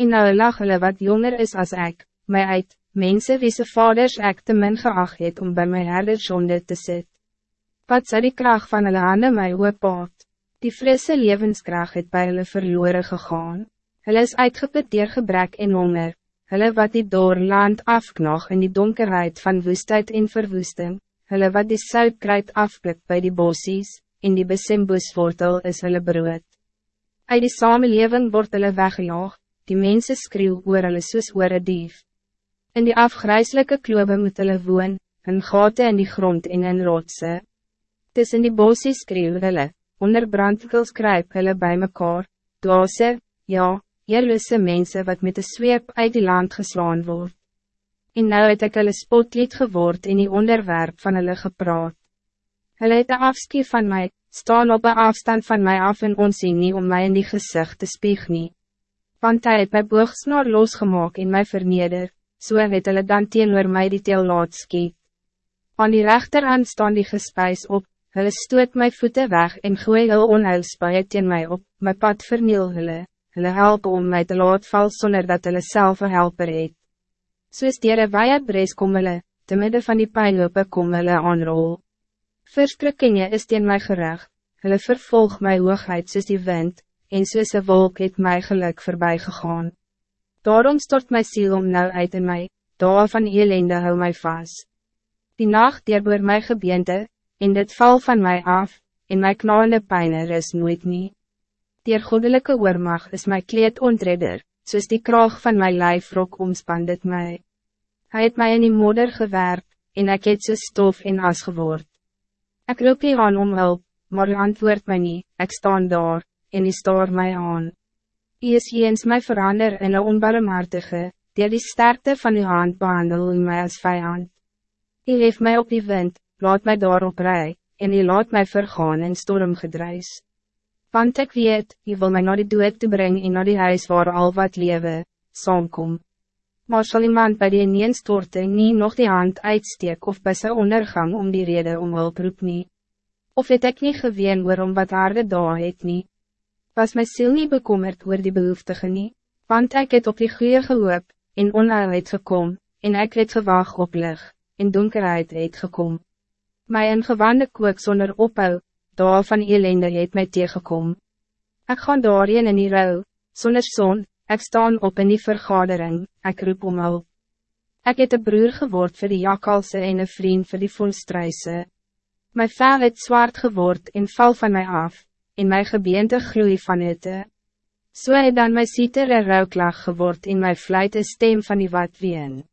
En nou lag hulle wat jonger is als ik, mij uit, mensen wie ze vaders ek te min geacht het om bij mijn herdersonde te sit. Wat zou die kracht van hulle hande my oopaat? Die frisse levenskracht het bij hulle verloren gegaan. Hulle is uitgeput dier gebrek en honger, hulle wat die door land afknog in die donkerheid van woestheid en verwoesting, hulle wat die suitkruid afplik bij die bossies, in die besembuswortel is hulle brood. Uit die samenleving word hulle weggejaag, die mensen skreeuw oor hulle soos oor een dief. In die afgrijzelijke klobe moet hulle woon, in gaten in die grond en in rotse. Tussen die bosie skreeuw hulle, onder brandkels kruip hulle bij mekaar, dwaase, ja, eerloose mensen wat met de zweep uit die land geslaan wordt. En nou het ek hulle spotlied geword in die onderwerp van hulle gepraat. Hulle het de afskie van mij, staan op een afstand van mij af en ons nie om mij in die gezicht te spieg nie. Want hij het my boogsnaar losgemaak en my verneder, so het hulle dan teenoor my die teel laat skiet. Aan die rechterhand staan die gespijs op, hulle stoot my voeten weg en gooi hulle onheilspaie teen my op, my pad verniel hulle, hulle help om mij te laat val sonder dat hulle self een helper het. Soos dier een weie brees kom hulle, te midden van die pijnlope kom hulle aanrol. Verschrikkinge is teen my gerecht, hulle vervolg my hoogheid soos die wind, en soos een wolk het my geluk voorbij gegaan. Daarom stort my ziel om nou uit in my, daar van elende hou my vast. Die nacht dierboor my gebeente, en dit val van mij af, en my knalende pijne is nooit nie. Dier goddelijke oormag is my kleed ontredder, soos die kraag van my lijfrok omspan dit my. Hij het mij in die modder gewerp, en ek het so stof en as geword. Ik roep je aan om hulp, maar u antwoord mij niet. ik staan daar, en u stoor mij aan. U is eens mij verander in een onbarmhartige, die die sterkte van uw hand behandel u mij als vijand. U heeft mij op die wind, laat mij daarop rij, en u laat mij vergaan in stormgedruis. Want ik weet, u wil mij naar die dood te brengen en naar die huis waar al wat leven, saamkom. Maar zal iemand bij die ineenstorting niet nog die hand uitsteek of bij zijn ondergang om die reden om hulp roep nie? Of het ek nie geween waarom wat aarde daar het nie? Was my ziel niet bekommerd oor die behoeftige nie? Want ik het op die goeie gehoop, en onheil het gekom, en ik het gewag op lig, en donkerheid het gekom. My ingewande kook zonder ophou, daar van elende het my tegengekom. Ik ga daarin in die rouw, zonder zon, Ik staan op in die vergadering, ik roep om hulp. Ik het een broer geword voor die jakalse en een vriend voor die volstruise. Mijn vel het zwart geword en val van mij af, en mijn gebeente groei van het. So het dan my sieter een rouwklag geword en my fluit een stem van die wat ween.